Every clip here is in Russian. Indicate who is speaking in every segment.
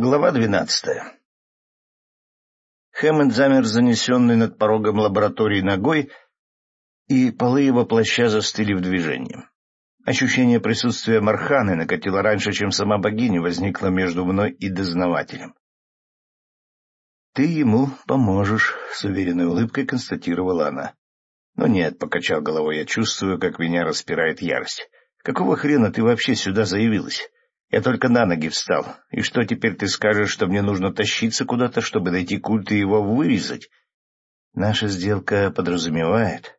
Speaker 1: Глава двенадцатая Хэммонд замер занесенный над порогом лаборатории ногой, и полы его плаща застыли в движении. Ощущение присутствия Марханы накатило раньше, чем сама богиня возникла между мной и дознавателем. — Ты ему поможешь, — с уверенной улыбкой констатировала она. — Но нет, — покачал головой, — я чувствую, как меня распирает ярость. Какого хрена ты вообще сюда заявилась? Я только на ноги встал. И что теперь ты скажешь, что мне нужно тащиться куда-то, чтобы найти культ и его вырезать? Наша сделка подразумевает,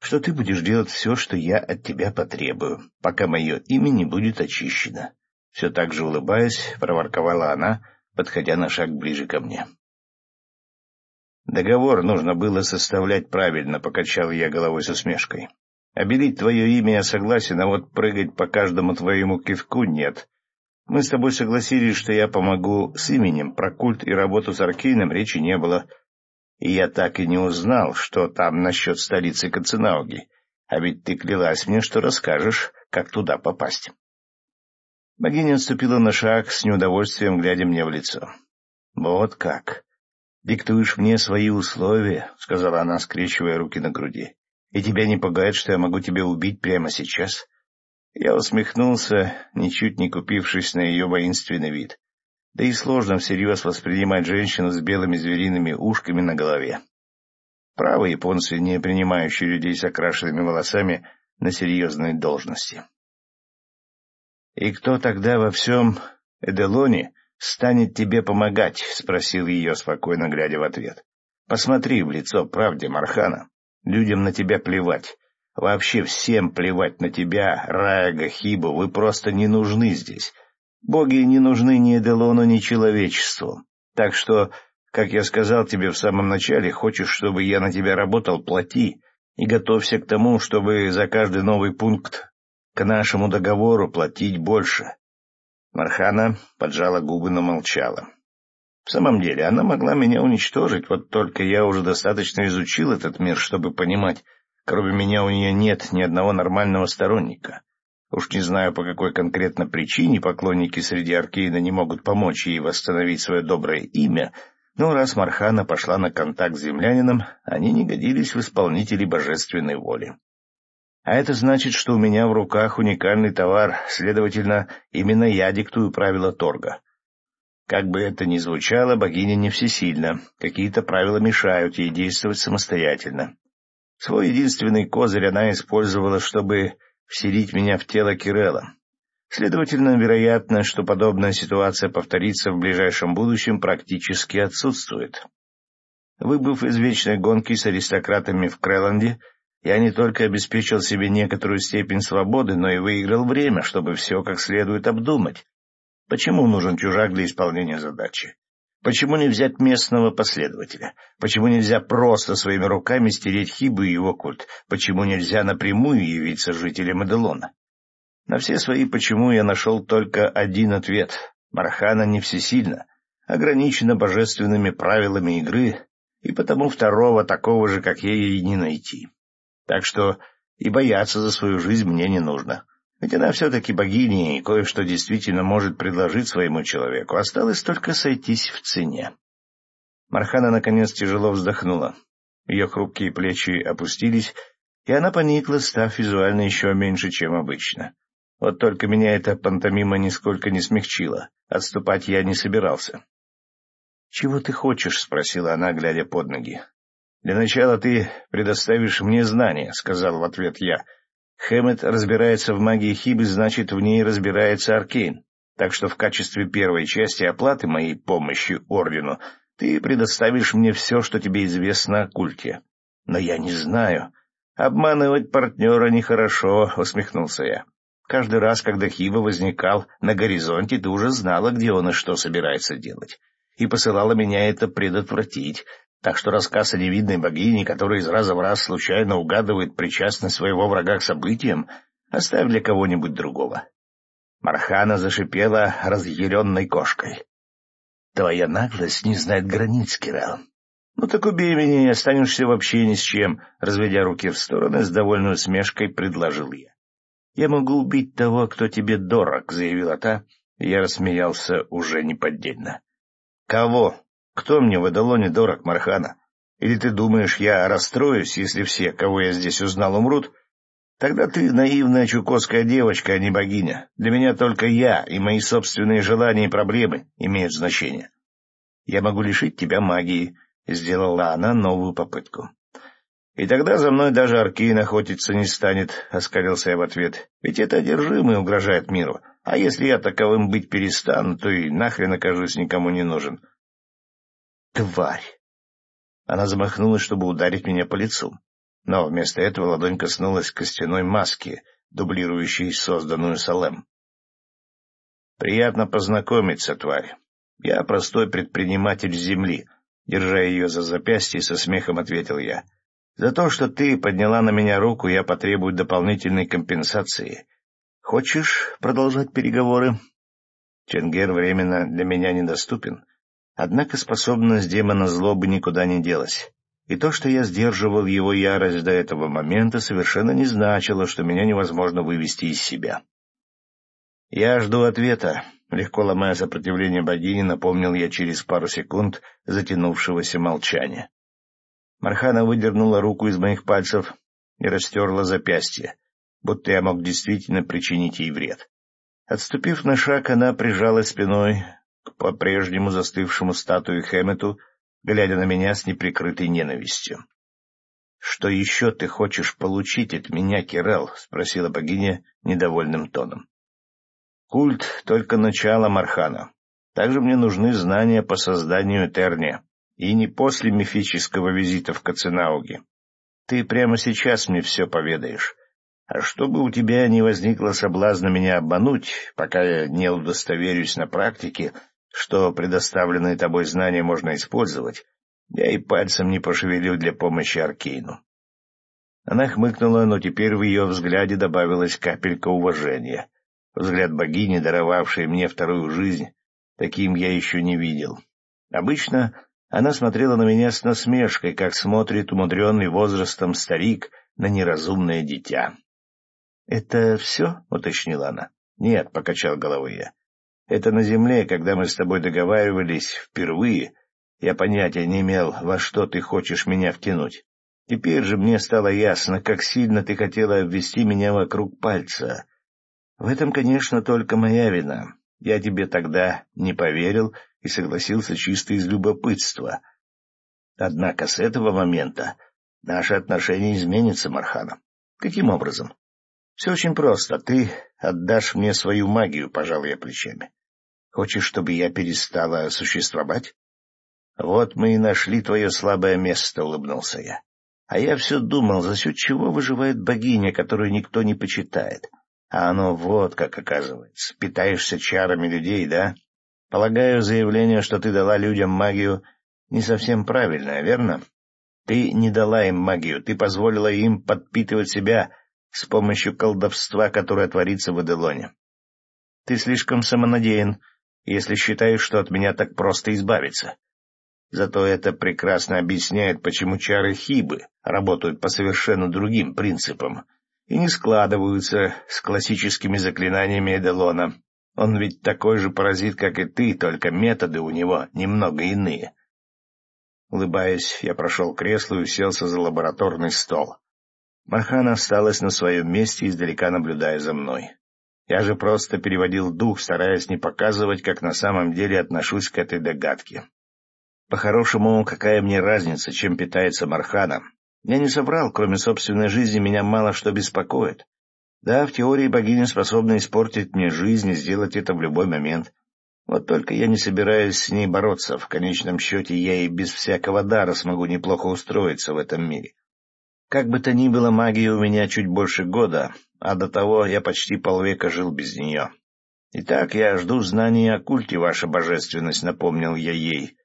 Speaker 1: что ты будешь делать все, что я от тебя потребую, пока мое имя не будет очищено. Все так же улыбаясь, проворковала она, подходя на шаг ближе ко мне. Договор нужно было составлять правильно, покачал я головой с усмешкой. Обелить твое имя я согласен, а вот прыгать по каждому твоему кивку нет. Мы с тобой согласились, что я помогу с именем, про культ и работу с Аркейном речи не было. И я так и не узнал, что там насчет столицы Каценауги. А ведь ты клялась мне, что расскажешь, как туда попасть. Богиня отступила на шаг, с неудовольствием глядя мне в лицо. — Вот как. Диктуешь мне свои условия, — сказала она, скрещивая руки на груди. — И тебя не пугает, что я могу тебя убить прямо сейчас? Я усмехнулся, ничуть не купившись на ее воинственный вид. Да и сложно всерьез воспринимать женщину с белыми звериными ушками на голове. Правы японцы, не принимающие людей с окрашенными волосами на серьезной должности. — И кто тогда во всем Эделоне станет тебе помогать? — спросил ее, спокойно глядя в ответ. — Посмотри в лицо правде, Мархана. Людям на тебя плевать. Вообще всем плевать на тебя, Райга, Хибу, вы просто не нужны здесь. Боги не нужны ни Эделону, ни человечеству. Так что, как я сказал тебе в самом начале, хочешь, чтобы я на тебя работал, плати, и готовься к тому, чтобы за каждый новый пункт к нашему договору платить больше. Мархана поджала губы, но молчала. В самом деле, она могла меня уничтожить, вот только я уже достаточно изучил этот мир, чтобы понимать, Кроме меня у нее нет ни одного нормального сторонника. Уж не знаю, по какой конкретно причине поклонники среди Аркейна не могут помочь ей восстановить свое доброе имя, но раз Мархана пошла на контакт с землянином, они не годились в исполнители божественной воли. А это значит, что у меня в руках уникальный товар, следовательно, именно я диктую правила торга. Как бы это ни звучало, богиня не всесильна, какие-то правила мешают ей действовать самостоятельно. Свой единственный козырь она использовала, чтобы вселить меня в тело Кирелла. Следовательно, вероятно, что подобная ситуация повторится в ближайшем будущем, практически отсутствует. Выбыв из вечной гонки с аристократами в Крэланде, я не только обеспечил себе некоторую степень свободы, но и выиграл время, чтобы все как следует обдумать. Почему нужен чужак для исполнения задачи? Почему не взять местного последователя? Почему нельзя просто своими руками стереть Хибу и его культ? Почему нельзя напрямую явиться жителям Эделона? На все свои «почему» я нашел только один ответ. Мархана не всесильна, ограничена божественными правилами игры, и потому второго такого же, как я, ей не найти. Так что и бояться за свою жизнь мне не нужно. Ведь она все-таки богиня и кое-что действительно может предложить своему человеку. Осталось только сойтись в цене. Мархана наконец тяжело вздохнула. Ее хрупкие плечи опустились, и она поникла, став визуально еще меньше, чем обычно. Вот только меня эта пантомима нисколько не смягчила. Отступать я не собирался. — Чего ты хочешь? — спросила она, глядя под ноги. — Для начала ты предоставишь мне знания, — сказал в ответ я. Хэммет разбирается в магии Хибы, значит, в ней разбирается Аркейн. Так что в качестве первой части оплаты моей помощи Ордену ты предоставишь мне все, что тебе известно о культе. Но я не знаю. Обманывать партнера нехорошо, — усмехнулся я. Каждый раз, когда Хиба возникал на горизонте, ты уже знала, где он и что собирается делать. И посылала меня это предотвратить, так что рассказ о невидной богине, которая из раза в раз случайно угадывает причастность своего врага к событиям, оставь для кого-нибудь другого. Мархана зашипела разъяренной кошкой. — Твоя наглость не знает границ, Кирал. Ну так убей меня и останешься вообще ни с чем, — разведя руки в стороны, с довольной усмешкой предложил я. — Я могу убить того, кто тебе дорог, — заявила та, Я рассмеялся уже неподдельно. — Кого? Кто мне в Эдалоне дорог, Мархана? Или ты думаешь, я расстроюсь, если все, кого я здесь узнал, умрут? Тогда ты наивная чукотская девочка, а не богиня. Для меня только я и мои собственные желания и проблемы имеют значение. Я могу лишить тебя магии, — сделала она новую попытку. И тогда за мной даже Аркейн охотиться не станет, — оскалился я в ответ. Ведь это одержимый угрожает миру. А если я таковым быть перестану, то и нахрен окажусь никому не нужен. Тварь! Она замахнулась, чтобы ударить меня по лицу. Но вместо этого ладонь коснулась костяной маски, дублирующей созданную Салем. «Приятно познакомиться, тварь. Я простой предприниматель земли», — держа ее за запястье, со смехом ответил я. За то, что ты подняла на меня руку, я потребую дополнительной компенсации. Хочешь продолжать переговоры? Ченгер временно для меня недоступен. Однако способность демона злобы никуда не делась. И то, что я сдерживал его ярость до этого момента, совершенно не значило, что меня невозможно вывести из себя. «Я жду ответа», — легко ломая сопротивление богини, напомнил я через пару секунд затянувшегося молчания. Мархана выдернула руку из моих пальцев и растерла запястье, будто я мог действительно причинить ей вред. Отступив на шаг, она прижалась спиной к по-прежнему застывшему статуе Хэммету, глядя на меня с неприкрытой ненавистью. — Что еще ты хочешь получить от меня, Кирелл? — спросила богиня недовольным тоном. — Культ — только начало Мархана. Также мне нужны знания по созданию Этерния. И не после мифического визита в Каценауге. Ты прямо сейчас мне все поведаешь. А чтобы у тебя не возникло соблазна меня обмануть, пока я не удостоверюсь на практике, что предоставленные тобой знания можно использовать, я и пальцем не пошевелю для помощи Аркейну. Она хмыкнула, но теперь в ее взгляде добавилась капелька уважения. Взгляд богини, даровавшей мне вторую жизнь, таким я еще не видел. Обычно она смотрела на меня с насмешкой, как смотрит умудренный возрастом старик на неразумное дитя. — Это все? — уточнила она. — Нет, — покачал головой я. — Это на земле, когда мы с тобой договаривались впервые, я понятия не имел, во что ты хочешь меня втянуть. Теперь же мне стало ясно, как сильно ты хотела обвести меня вокруг пальца. В этом, конечно, только моя вина. Я тебе тогда не поверил и согласился чисто из любопытства. Однако с этого момента наши отношения изменятся, Мархана. Каким образом? Все очень просто. Ты отдашь мне свою магию, пожал я плечами. Хочешь, чтобы я перестала существовать? Вот мы и нашли твое слабое место, улыбнулся я. А я все думал, за счет чего выживает богиня, которую никто не почитает. А оно вот как оказывается. Питаешься чарами людей, да? Полагаю, заявление, что ты дала людям магию, не совсем правильное, верно? Ты не дала им магию, ты позволила им подпитывать себя с помощью колдовства, которое творится в Эделоне. Ты слишком самонадеян, если считаешь, что от меня так просто избавиться. Зато это прекрасно объясняет, почему чары Хибы работают по совершенно другим принципам и не складываются с классическими заклинаниями Эделона. Он ведь такой же паразит, как и ты, только методы у него немного иные. Улыбаясь, я прошел к креслу и уселся за лабораторный стол. Мархана осталась на своем месте, издалека наблюдая за мной. Я же просто переводил дух, стараясь не показывать, как на самом деле отношусь к этой догадке. По-хорошему, какая мне разница, чем питается Мархана? Я не соврал, кроме собственной жизни меня мало что беспокоит. Да, в теории богиня способна испортить мне жизнь и сделать это в любой момент. Вот только я не собираюсь с ней бороться. В конечном счете я и без всякого дара смогу неплохо устроиться в этом мире. Как бы то ни было, магии у меня чуть больше года, а до того я почти полвека жил без нее. Итак, я жду знаний о культе, ваша божественность, напомнил я ей.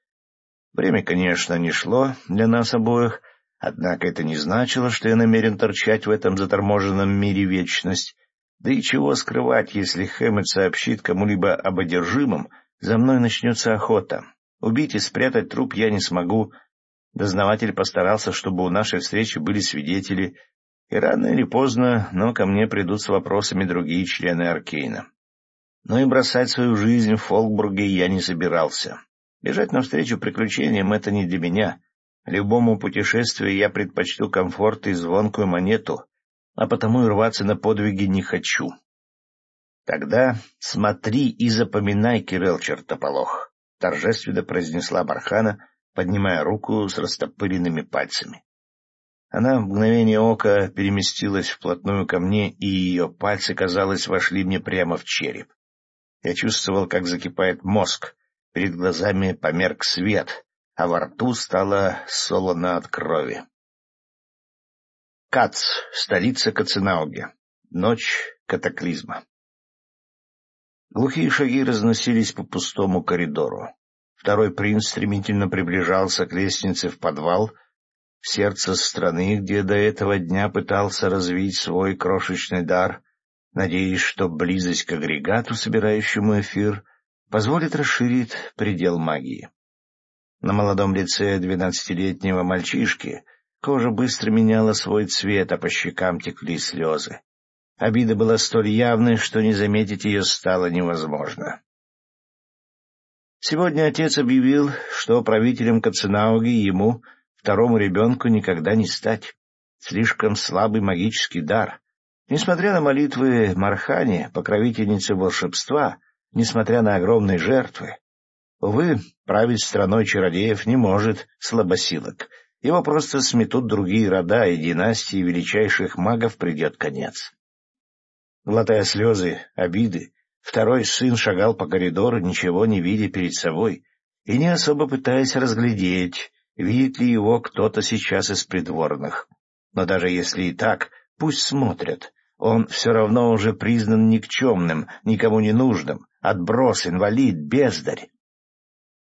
Speaker 1: Время, конечно, не шло для нас обоих, Однако это не значило, что я намерен торчать в этом заторможенном мире вечность. Да и чего скрывать, если Хэммет сообщит кому-либо об одержимом, за мной начнется охота. Убить и спрятать труп я не смогу. Дознаватель постарался, чтобы у нашей встречи были свидетели, и рано или поздно, но ко мне придут с вопросами другие члены Аркейна. Но и бросать свою жизнь в Фолкбурге я не собирался. Бежать навстречу приключениям — это не для меня. Любому путешествию я предпочту комфорт и звонкую монету, а потому и рваться на подвиги не хочу. Тогда смотри и запоминай, Кирилл Чертополох, — торжественно произнесла Бархана, поднимая руку с растопыренными пальцами. Она в мгновение ока переместилась вплотную ко мне, и ее пальцы, казалось, вошли мне прямо в череп. Я чувствовал, как закипает мозг, перед глазами померк свет, а во рту стало солоно от крови. Кац, столица Кацинауги. Ночь катаклизма. Глухие шаги разносились по пустому коридору. Второй принц стремительно приближался к лестнице в подвал, в сердце страны, где до этого дня пытался развить свой крошечный дар, надеясь, что близость к агрегату, собирающему эфир, позволит расширить предел магии. На молодом лице двенадцатилетнего мальчишки кожа быстро меняла свой цвет, а по щекам текли слезы. Обида была столь явной, что не заметить ее стало невозможно. Сегодня отец объявил, что правителем Каценауги ему, второму ребенку, никогда не стать. Слишком слабый магический дар. Несмотря на молитвы Мархани, покровительницы волшебства, несмотря на огромные жертвы, увы, править страной чародеев не может слабосилок. Его просто сметут другие рода, и династии величайших магов придет конец. Глотая слезы, обиды, второй сын шагал по коридору, ничего не видя перед собой, и не особо пытаясь разглядеть, видит ли его кто-то сейчас из придворных. Но даже если и так, пусть смотрят. Он все равно уже признан никчемным, никому не нужным, отброс, инвалид, бездарь.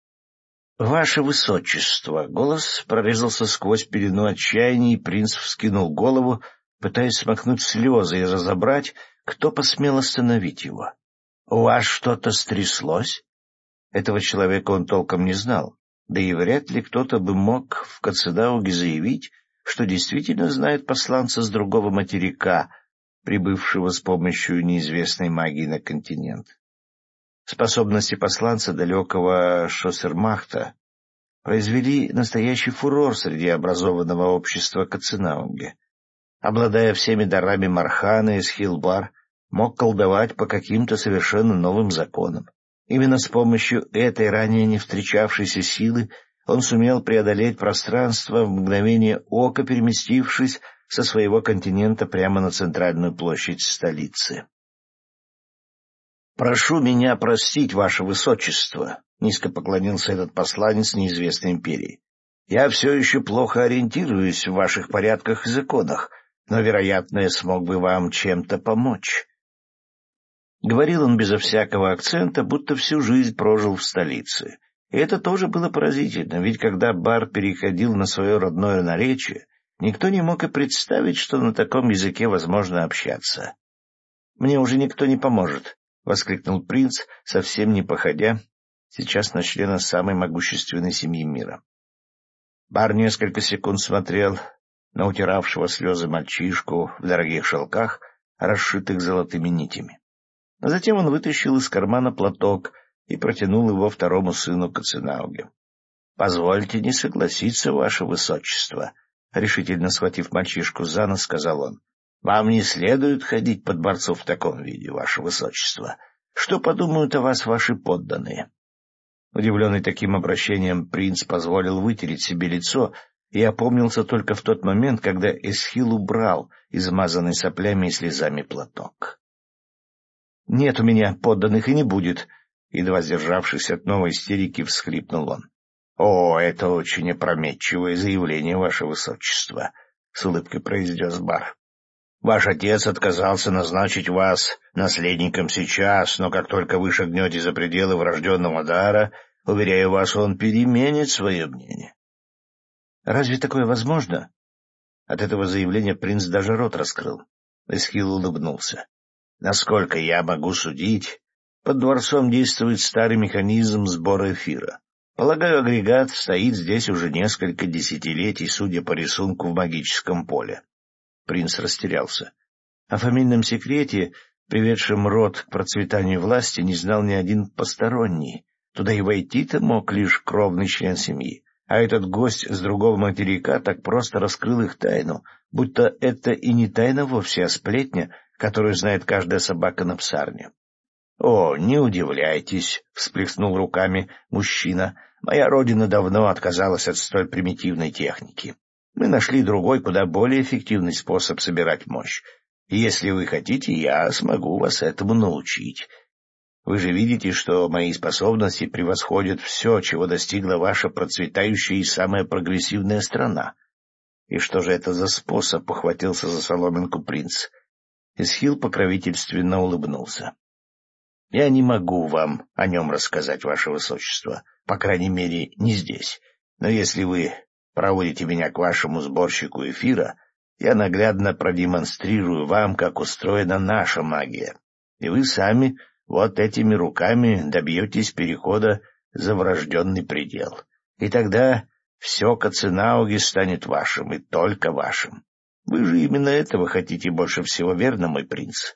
Speaker 1: — Ваше Высочество! — голос прорезался сквозь пелену отчаяния, и принц вскинул голову, пытаясь смахнуть слезы и разобрать, кто посмел остановить его? У вас что-то стряслось? Этого человека он толком не знал, да и вряд ли кто-то бы мог в Кацедауге заявить, что действительно знает посланца с другого материка, прибывшего с помощью неизвестной магии на континент. Способности посланца далекого Шоссермахта произвели настоящий фурор среди образованного общества Каценауге обладая всеми дарами Мархана и Схилбар, мог колдовать по каким-то совершенно новым законам. Именно с помощью этой ранее не встречавшейся силы он сумел преодолеть пространство в мгновение ока, переместившись со своего континента прямо на центральную площадь столицы. «Прошу меня простить, ваше высочество», — низко поклонился этот посланец неизвестной империи. «Я все еще плохо ориентируюсь в ваших порядках и законах, но, вероятно, я смог бы вам чем-то помочь. Говорил он безо всякого акцента, будто всю жизнь прожил в столице. И это тоже было поразительно, ведь когда бар переходил на свое родное наречие, никто не мог и представить, что на таком языке возможно общаться. «Мне уже никто не поможет», — воскликнул принц, совсем не походя, сейчас на члена самой могущественной семьи мира. Бар несколько секунд смотрел на утиравшего слезы мальчишку в дорогих шелках, расшитых золотыми нитями. А затем он вытащил из кармана платок и протянул его второму сыну Кацинауге. — Позвольте не согласиться, ваше высочество, — решительно схватив мальчишку за нос, сказал он. — Вам не следует ходить под борцов в таком виде, ваше высочество. Что подумают о вас ваши подданные? Удивленный таким обращением, принц позволил вытереть себе лицо и опомнился только в тот момент, когда Эсхил убрал измазанный соплями и слезами платок. — Нет у меня подданных и не будет, — едва сдержавшись от новой истерики, всхлипнул он. — О, это очень опрометчивое заявление, ваше высочество, — с улыбкой произнес бар. — Ваш отец отказался назначить вас наследником сейчас, но как только вы шагнете за пределы врожденного дара, уверяю вас, он переменит свое мнение. Разве такое возможно? От этого заявления принц даже рот раскрыл. Эсхил улыбнулся. Насколько я могу судить, под дворцом действует старый механизм сбора эфира. Полагаю, агрегат стоит здесь уже несколько десятилетий, судя по рисунку в магическом поле. Принц растерялся. О фамильном секрете приведшим род к процветанию власти, не знал ни один посторонний. Туда и войти-то мог лишь кровный член семьи. А этот гость с другого материка так просто раскрыл их тайну, будто это и не тайна вовсе, а сплетня, которую знает каждая собака на псарне. — О, не удивляйтесь, — всплеснул руками мужчина. — Моя родина давно отказалась от столь примитивной техники. Мы нашли другой, куда более эффективный способ собирать мощь. Если вы хотите, я смогу вас этому научить. Вы же видите, что мои способности превосходят все, чего достигла ваша процветающая и самая прогрессивная страна. И что же это за способ, — похватился за соломинку принц. Исхил покровительственно улыбнулся. — Я не могу вам о нем рассказать, ваше высочество, по крайней мере, не здесь. Но если вы проводите меня к вашему сборщику эфира, я наглядно продемонстрирую вам, как устроена наша магия, и вы сами вот этими руками добьетесь перехода за врожденный предел. И тогда все Каценауги станет вашим, и только вашим. Вы же именно этого хотите больше всего, верно, мой принц?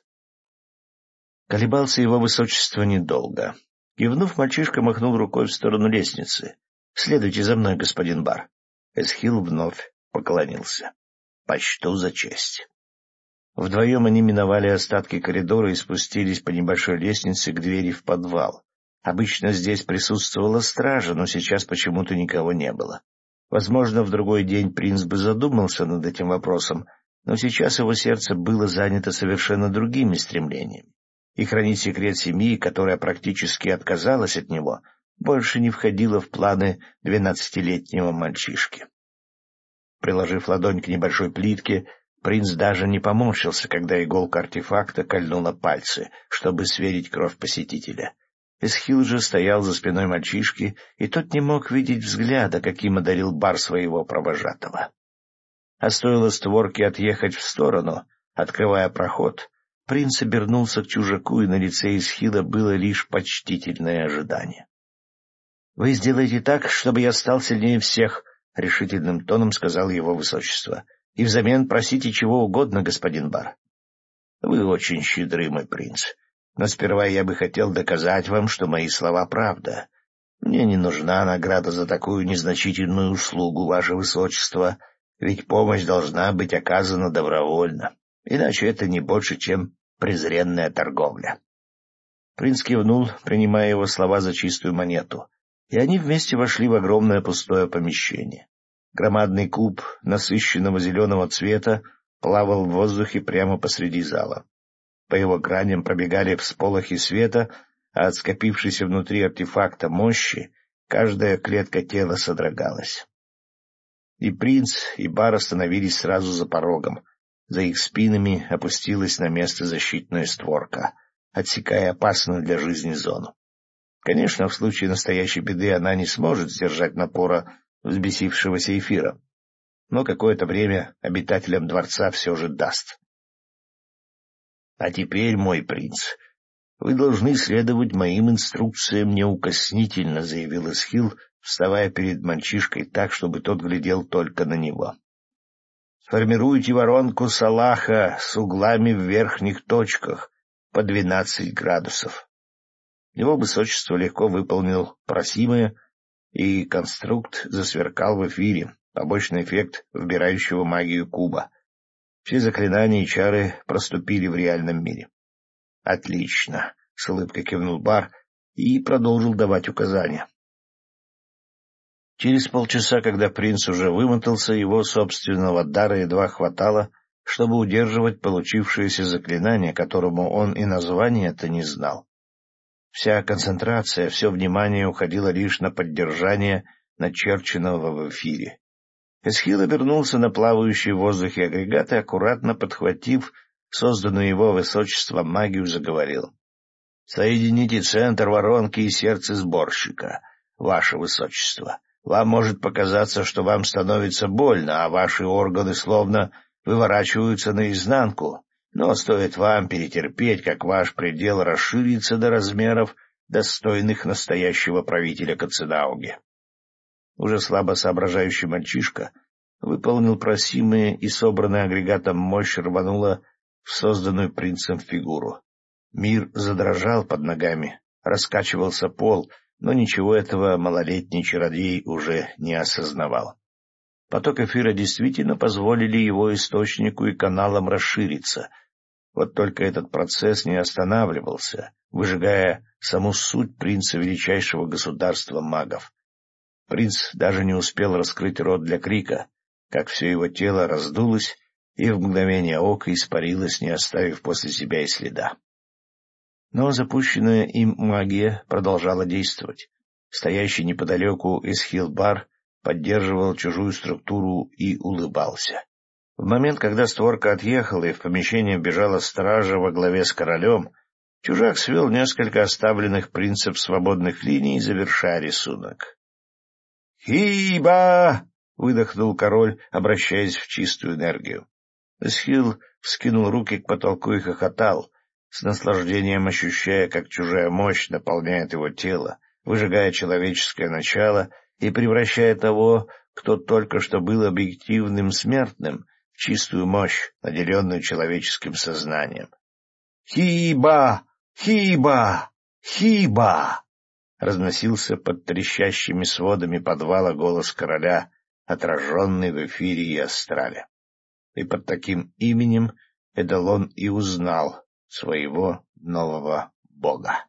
Speaker 1: Колебался его высочество недолго. Кивнув, мальчишка махнул рукой в сторону лестницы. — Следуйте за мной, господин Бар. Эсхил вновь поклонился. — Почту за честь. Вдвоем они миновали остатки коридора и спустились по небольшой лестнице к двери в подвал. Обычно здесь присутствовала стража, но сейчас почему-то никого не было. Возможно, в другой день принц бы задумался над этим вопросом, но сейчас его сердце было занято совершенно другими стремлениями. И хранить секрет семьи, которая практически отказалась от него, больше не входило в планы двенадцатилетнего мальчишки. Приложив ладонь к небольшой плитке, Принц даже не поморщился, когда иголка артефакта кольнула пальцы, чтобы сверить кровь посетителя. Эсхил же стоял за спиной мальчишки, и тот не мог видеть взгляда, каким одарил бар своего провожатого. А стоило створке отъехать в сторону, открывая проход, принц обернулся к чужаку, и на лице Исхила было лишь почтительное ожидание. — Вы сделаете так, чтобы я стал сильнее всех, — решительным тоном сказал его высочество. — и взамен просите чего угодно, господин Бар. — Вы очень щедры, мой принц, но сперва я бы хотел доказать вам, что мои слова — правда. Мне не нужна награда за такую незначительную услугу, ваше высочество, ведь помощь должна быть оказана добровольно, иначе это не больше, чем презренная торговля. Принц кивнул, принимая его слова за чистую монету, и они вместе вошли в огромное пустое помещение. Громадный куб насыщенного зеленого цвета плавал в воздухе прямо посреди зала. По его граням пробегали всполохи света, а от скопившейся внутри артефакта мощи каждая клетка тела содрогалась. И принц, и бар остановились сразу за порогом. За их спинами опустилась на место защитная створка, отсекая опасную для жизни зону. Конечно, в случае настоящей беды она не сможет сдержать напора взбесившегося эфира, но какое-то время обитателям дворца все же даст. — А теперь, мой принц, вы должны следовать моим инструкциям неукоснительно, — заявил Исхил, вставая перед мальчишкой так, чтобы тот глядел только на него. — Сформируйте воронку Салаха с углами в верхних точках по двенадцать градусов. Его высочество легко выполнил просимое, и конструкт засверкал в эфире, побочный эффект вбирающего магию куба. Все заклинания и чары проступили в реальном мире. — Отлично! — с улыбкой кивнул Бар и продолжил давать указания. Через полчаса, когда принц уже вымотался, его собственного дара едва хватало, чтобы удерживать получившееся заклинание, которому он и названия-то не знал. Вся концентрация, все внимание уходило лишь на поддержание начерченного в эфире. Эсхил обернулся на плавающий в воздухе агрегат и, аккуратно подхватив созданную его высочеством магию, заговорил. — Соедините центр воронки и сердце сборщика, ваше высочество. Вам может показаться, что вам становится больно, а ваши органы словно выворачиваются наизнанку, но стоит вам перетерпеть, как ваш предел расширится до размеров, достойных настоящего правителя Кацедауги. Уже слабо соображающий мальчишка выполнил просимые и собранная агрегатом мощь рванула в созданную принцем фигуру. Мир задрожал под ногами, раскачивался пол, но ничего этого малолетний чародей уже не осознавал. Поток эфира действительно позволили его источнику и каналам расшириться. Вот только этот процесс не останавливался, выжигая саму суть принца величайшего государства магов. Принц даже не успел раскрыть рот для крика, как все его тело раздулось и в мгновение ока испарилось, не оставив после себя и следа. Но запущенная им магия продолжала действовать. Стоящий неподалеку Эсхилбар поддерживал чужую структуру и улыбался. В момент, когда створка отъехала и в помещение бежала стража во главе с королем, чужак свел несколько оставленных принцип свободных линий, завершая рисунок. «Хиба!» — выдохнул король, обращаясь в чистую энергию. Эсхил вскинул руки к потолку и хохотал, с наслаждением ощущая, как чужая мощь наполняет его тело, выжигая человеческое начало и превращая того, кто только что был объективным смертным, в чистую мощь, наделенную человеческим сознанием. «Хиба! Хиба! Хиба!» Разносился под трещащими сводами подвала голос короля, отраженный в эфире и астрале. И под таким именем Эдалон и узнал своего нового бога.